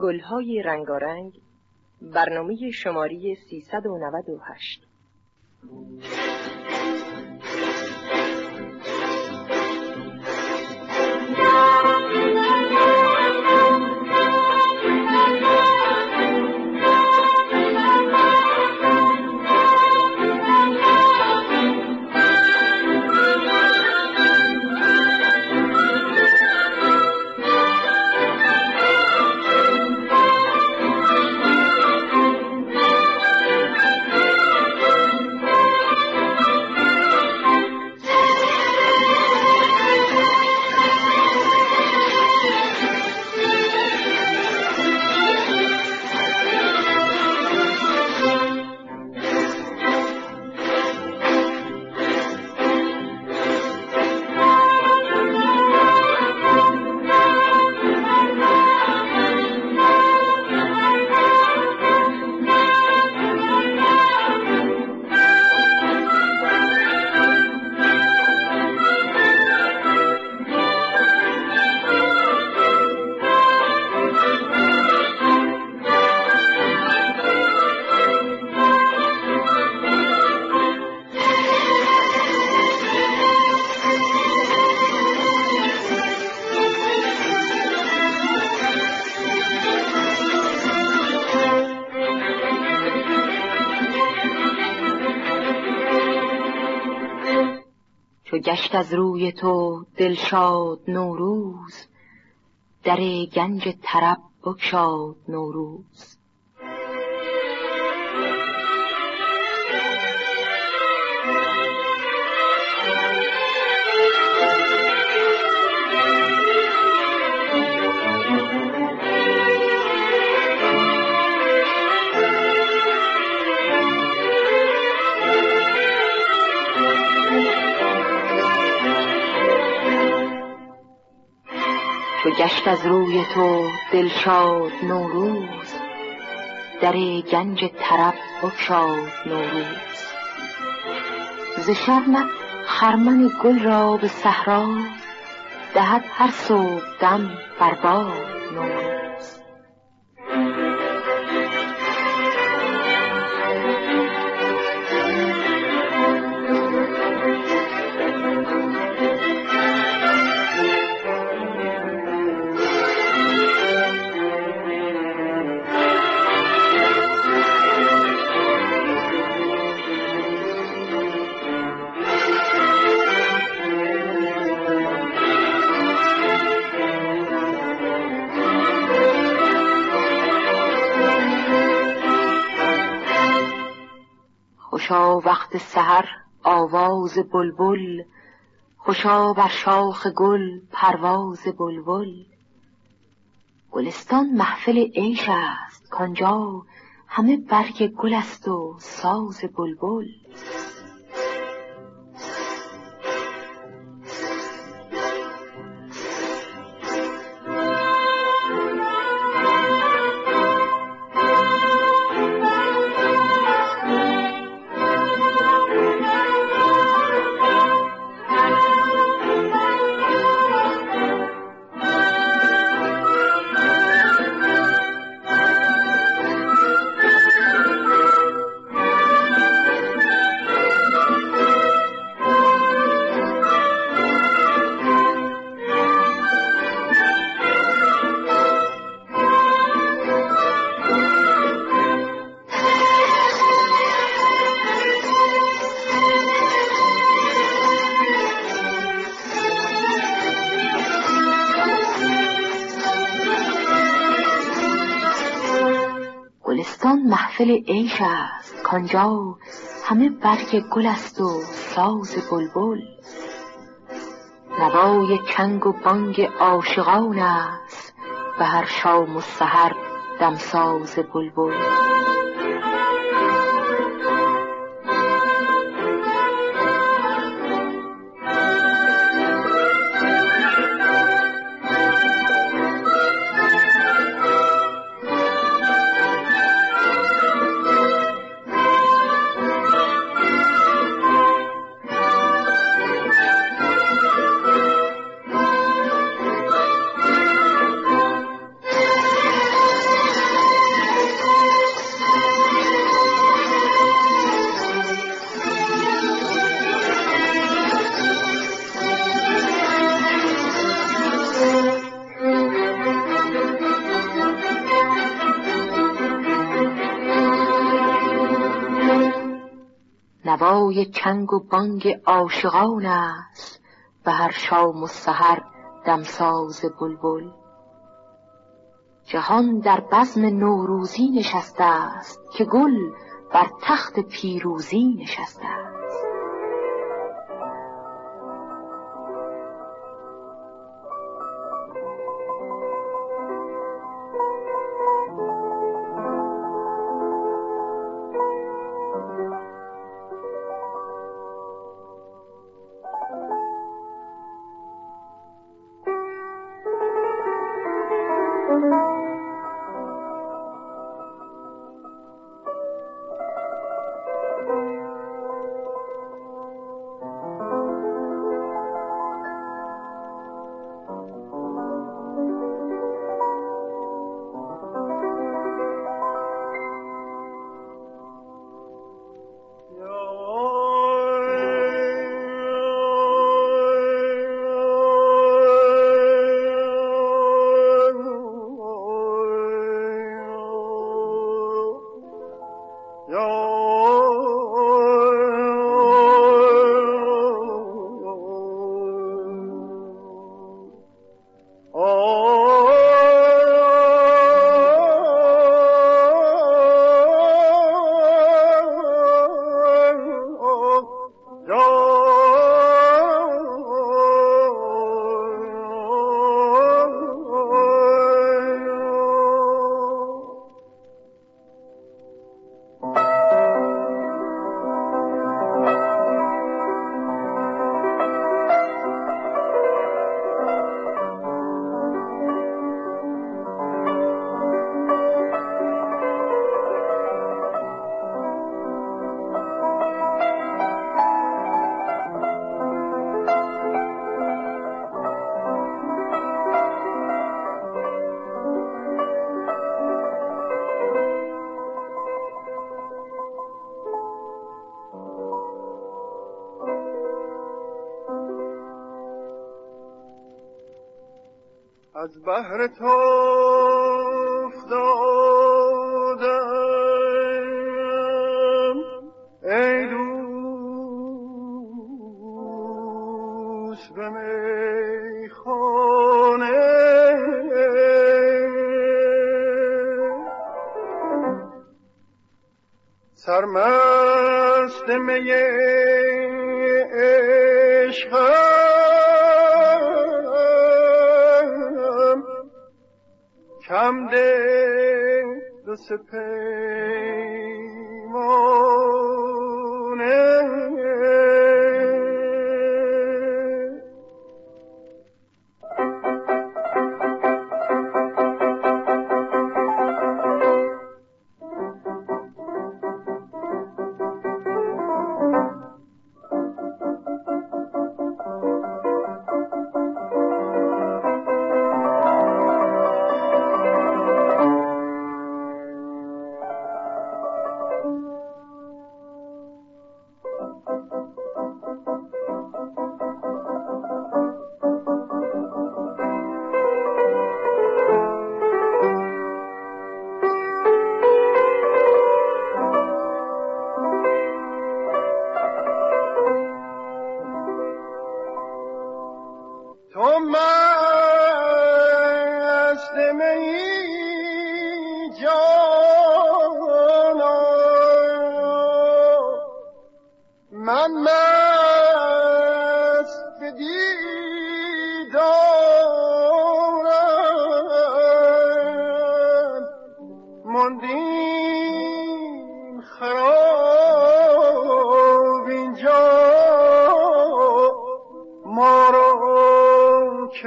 گلهای رنگارنگ برنامه شماری 398 گشت از روی تو دلشاد نوروز در گنج طرب بکشاد نوروز. چو گشت از روی تو دلشاد نوروز. در گنج طرب بگشاد نوروز. ز شرمت خرمن گل را به صحرا دهد هر صبح دم بر باد نوروز. وقت سحر آواز بلبل خوشا بر شاخ گل پرواز بلبل. گلستان محفل عیش است کانجا همه برگ گل است و ساز بلبل. محفل عیش است کانجا همه برگ گل است و ساز بلبل. نوای چنگ و بانگ عاشقان است به هر شام و سحر دمساز بلبل. نوای چنگ و بانگ عاشقان است. به هر شام و سحر دمساز بلبل. جهان در بزم نوروزی نشسته است که گل بر تخت پیروزی نشسته است. از بهر تو افتادم ای دوست به میخانه. سرمست می عشق کم ده دو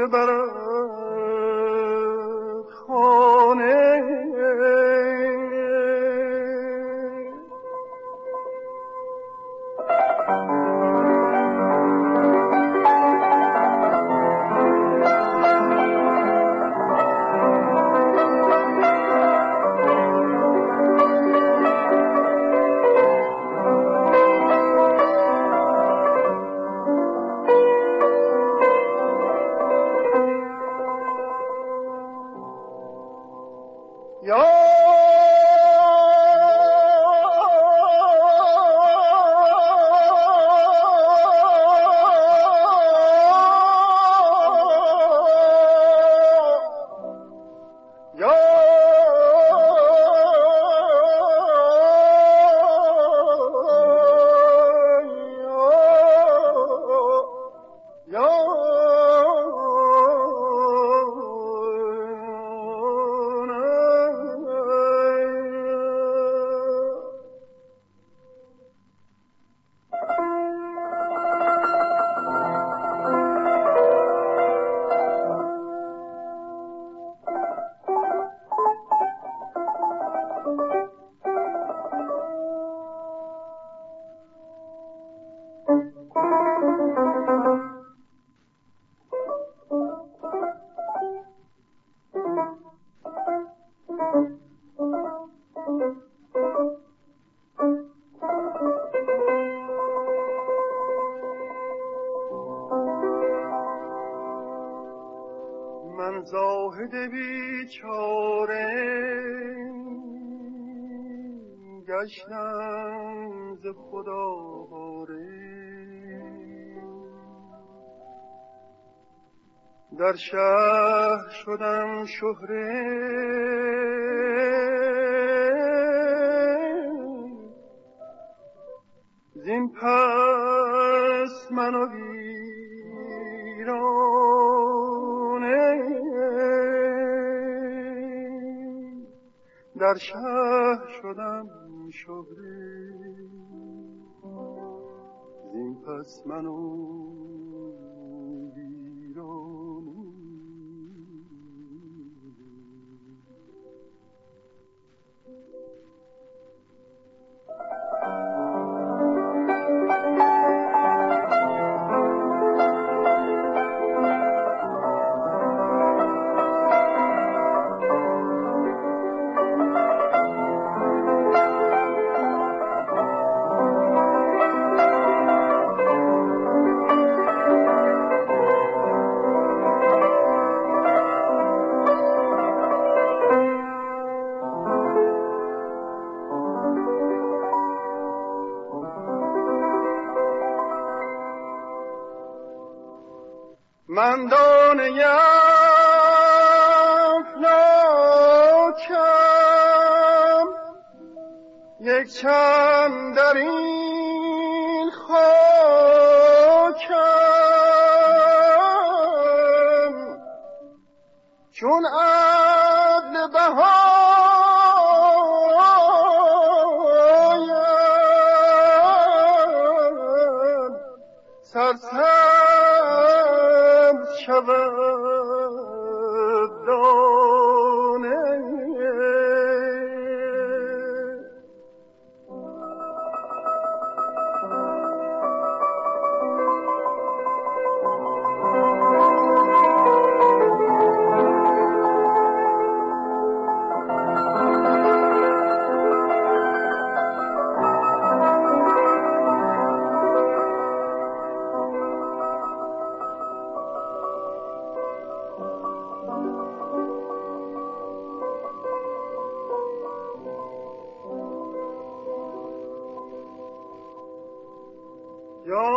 better Yo! زاهد بیچاره گشتم ز خدا باره. در شهر شدم شهره. زین پس منو در شهر شدم شهره زین پس منو یک چند در این خاکم. چون عدل بهایم Yo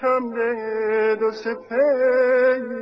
کم ده دو سپیمانه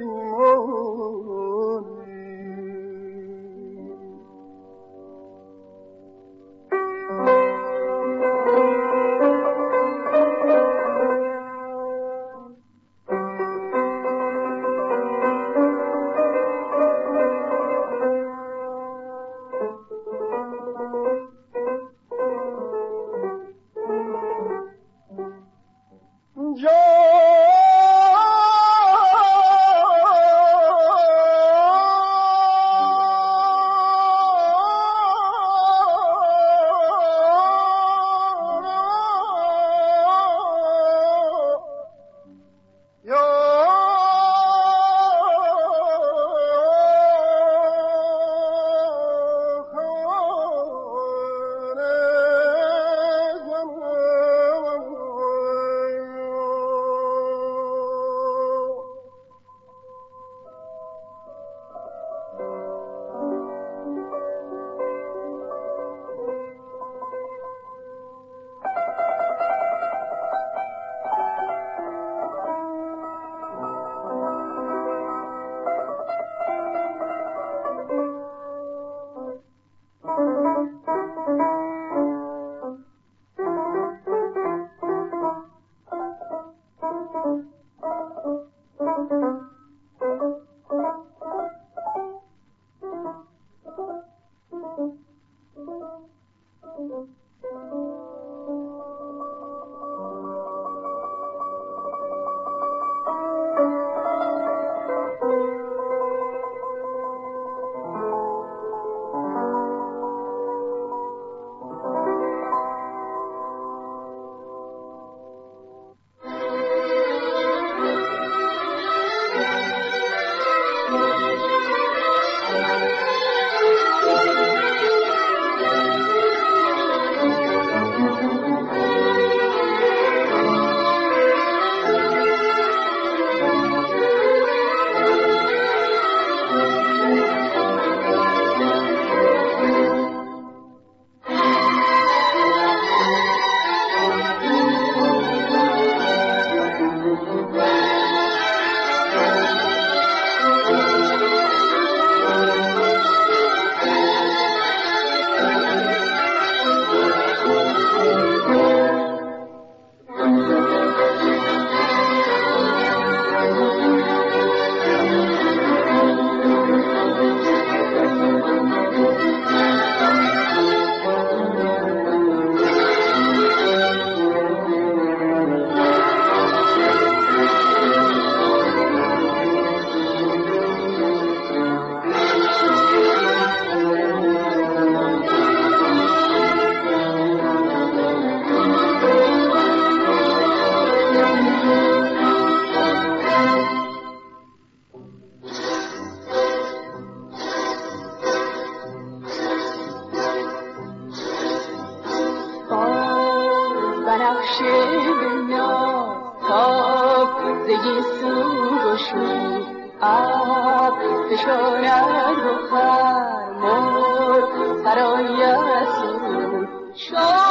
شادمانی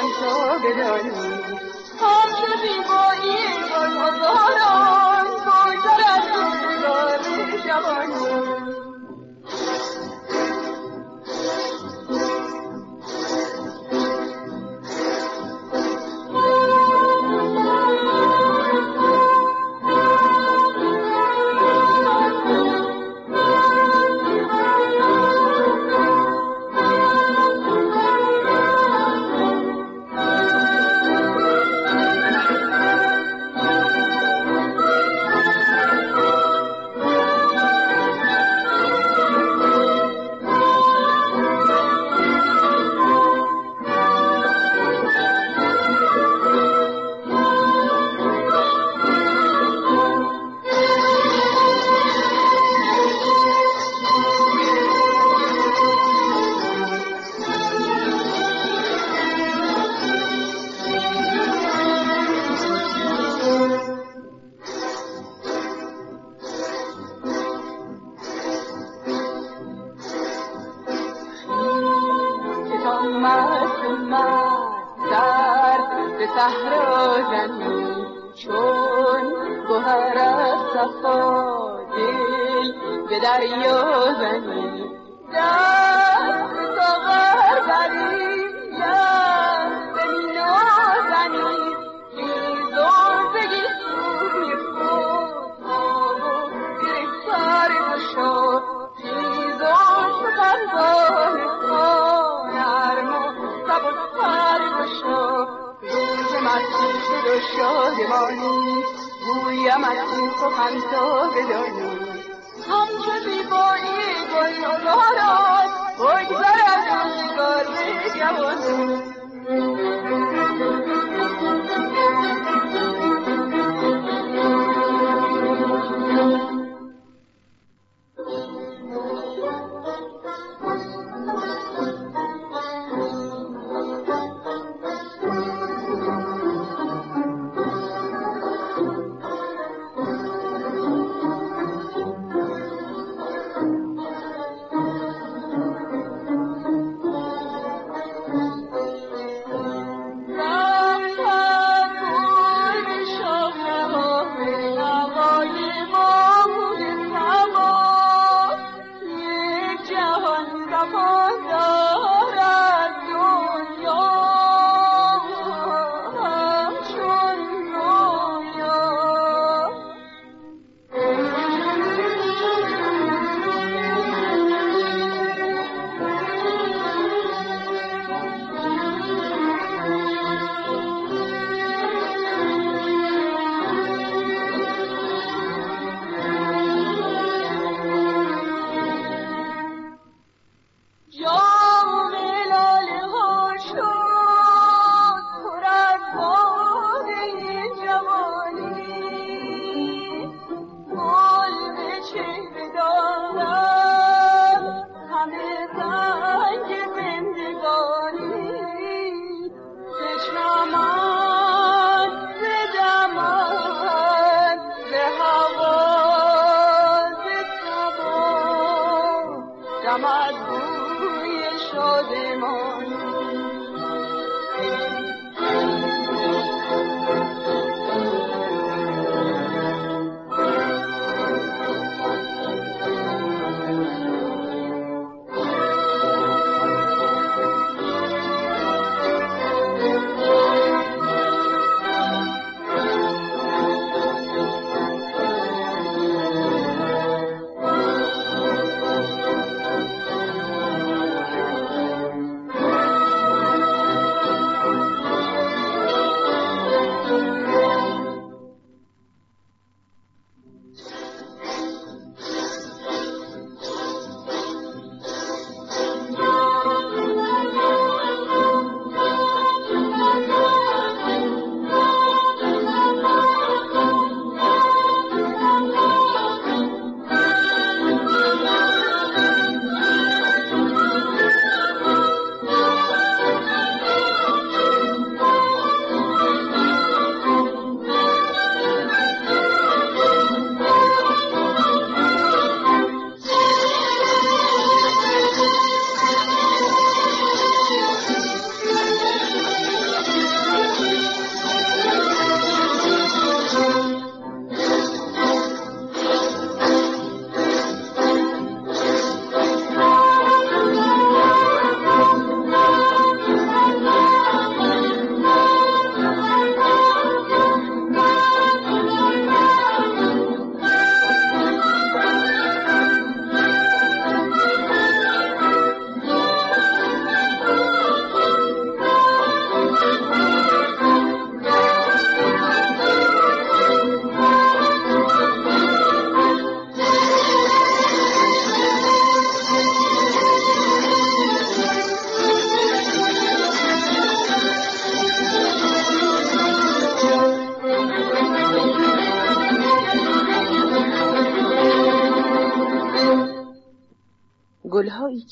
این سخن مست مست در به صحرا زنی چون گوهر از صفا دل به دریا زنی. دست به ساغر شادمانی گویم از این سخن تا بدانی همچو زیبایی گل نگاران بگذر از روزگار جوانی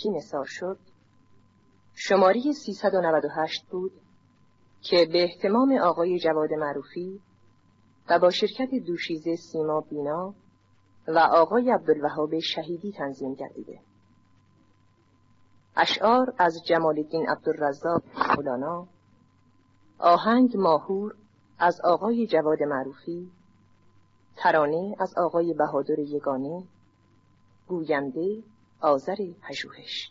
که نثار شد؟ شماره 398 بود که به احتمام آقای جواد معروفی و با شرکت دوشیزه سیما بینا و آقای عبدالوهاب شهیدی تنظیم گردیده. اشعار از جمال الدین عبدالرزاق مولانا آهنگ ماهور از آقای جواد معروفی ترانه از آقای بهادر یگانه گوینده آذر پژوهش.